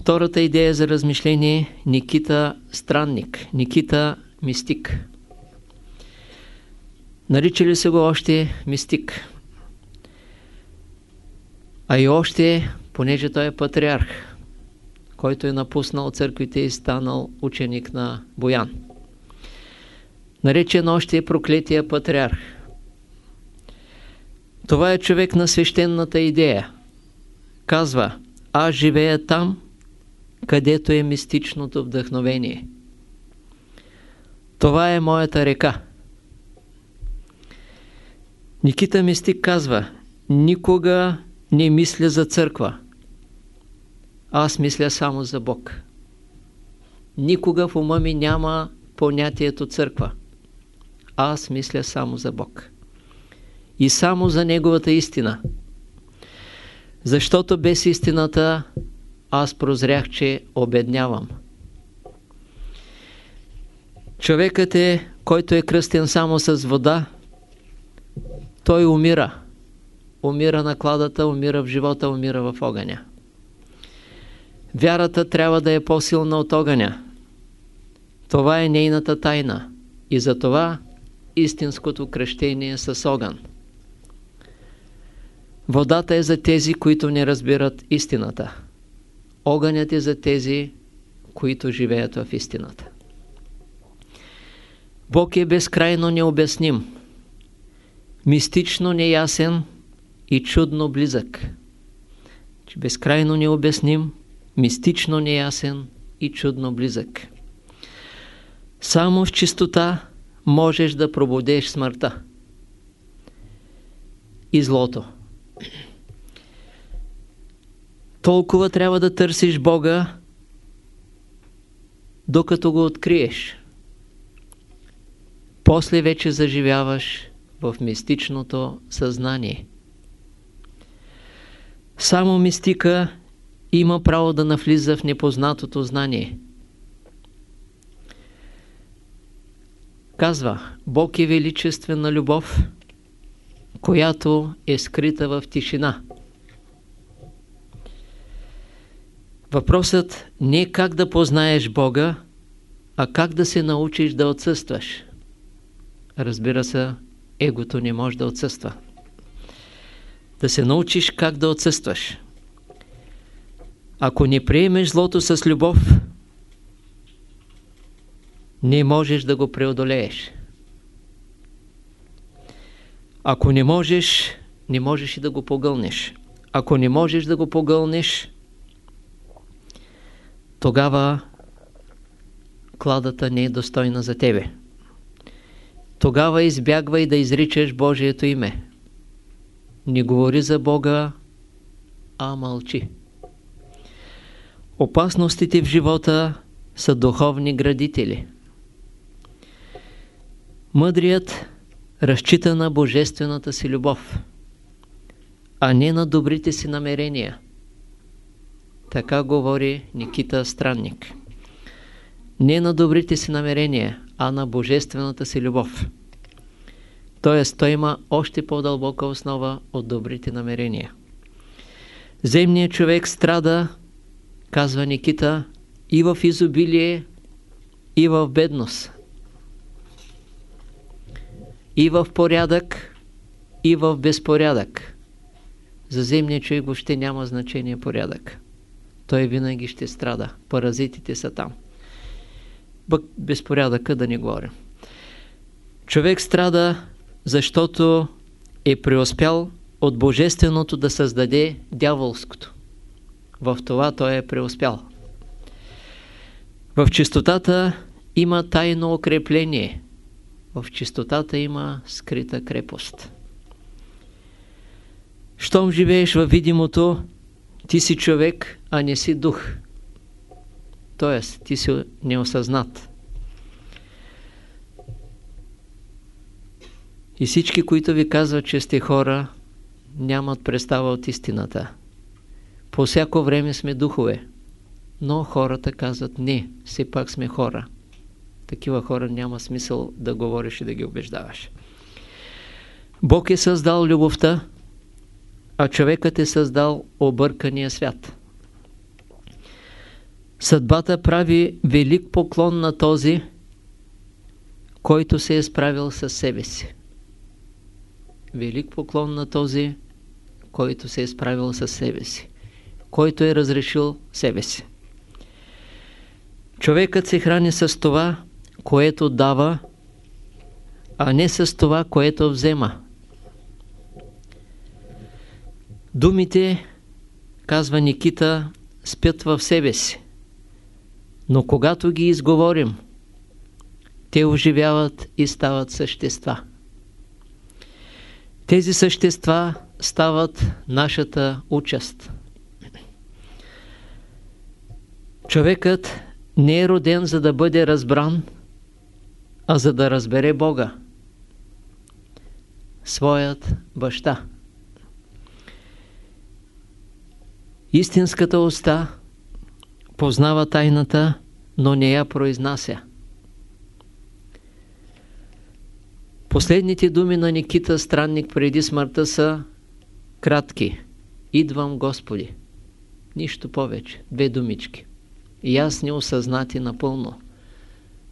Втората идея за размишление Никита Странник, Никита Мистик. Нарича ли се го още мистик? А и още, понеже той е патриарх, който е напуснал църквите и станал ученик на Боян. Наречен още е проклетия патриарх. Това е човек на свещената идея. Казва, аз живея там, където е мистичното вдъхновение. Това е моята река. Никита Мистик казва, никога не мисля за църква. Аз мисля само за Бог. Никога в ума ми няма понятието църква. Аз мисля само за Бог. И само за Неговата истина. Защото без истината аз прозрях, че обеднявам. Човекът е, който е кръстен само с вода, той умира. Умира на кладата, умира в живота, умира в огъня. Вярата трябва да е по-силна от огъня. Това е нейната тайна. И за това истинското кръщение е с огън. Водата е за тези, които не разбират истината. Огънят е за тези, които живеят в истината. Бог е безкрайно необясним, мистично неясен и чудно близък. Безкрайно необясним, мистично неясен и чудно близък. Само в чистота можеш да пробудеш смъртта и злото. Толкова трябва да търсиш Бога, докато го откриеш. После вече заживяваш в мистичното съзнание. Само мистика има право да навлиза в непознатото знание. Казва, Бог е величествена любов, която е скрита в тишина. Въпросът не е как да познаеш Бога, а как да се научиш да отсъстваш. Разбира се, егото не може да отсъства. Да се научиш как да отсъстваш. Ако не приемеш злото с любов, не можеш да го преодолееш. Ако не можеш, не можеш и да го погълнеш. Ако не можеш да го погълнеш, тогава кладата не е достойна за тебе. Тогава избягвай да изричаш Божието име. Не говори за Бога, а мълчи. Опасностите в живота са духовни градители. Мъдрият разчита на божествената си любов, а не на добрите си намерения. Така говори Никита Странник. Не на добрите си намерения, а на божествената си любов. Тоест, той има още по-дълбока основа от добрите намерения. Земният човек страда, казва Никита, и в изобилие, и в бедност. И в порядък, и в безпорядък. За земния човек въобще няма значение порядък той винаги ще страда. Паразитите са там. Бък безпорядъка да не говорим. Човек страда, защото е преуспял от божественото да създаде дяволското. В това той е преуспял. В чистотата има тайно укрепление. В чистотата има скрита крепост. Щом живееш във видимото, ти си човек, а не си дух. Тоест, ти си неосъзнат. И всички, които ви казват, че сте хора, нямат представа от истината. По всяко време сме духове. Но хората казват, не, все пак сме хора. Такива хора няма смисъл да говориш и да ги убеждаваш. Бог е създал любовта, а човекът е създал объркания свят. Съдбата прави велик поклон на този, който се е справил с себе си. Велик поклон на този, който се е справил с себе си. Който е разрешил себе си. Човекът се храни с това, което дава, а не с това, което взема. Думите, казва Никита, спят в себе си. Но когато ги изговорим, те оживяват и стават същества. Тези същества стават нашата участ. Човекът не е роден за да бъде разбран, а за да разбере Бога, своят баща. Истинската уста познава тайната, но не я произнася. Последните думи на Никита Странник преди смъртта са кратки. Идвам, Господи. Нищо повече. Две думички. Ясни, осъзнати напълно.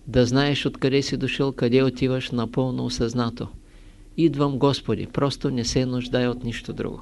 Да знаеш откъде си дошъл, къде отиваш напълно осъзнато. Идвам, Господи. Просто не се нуждай от нищо друго.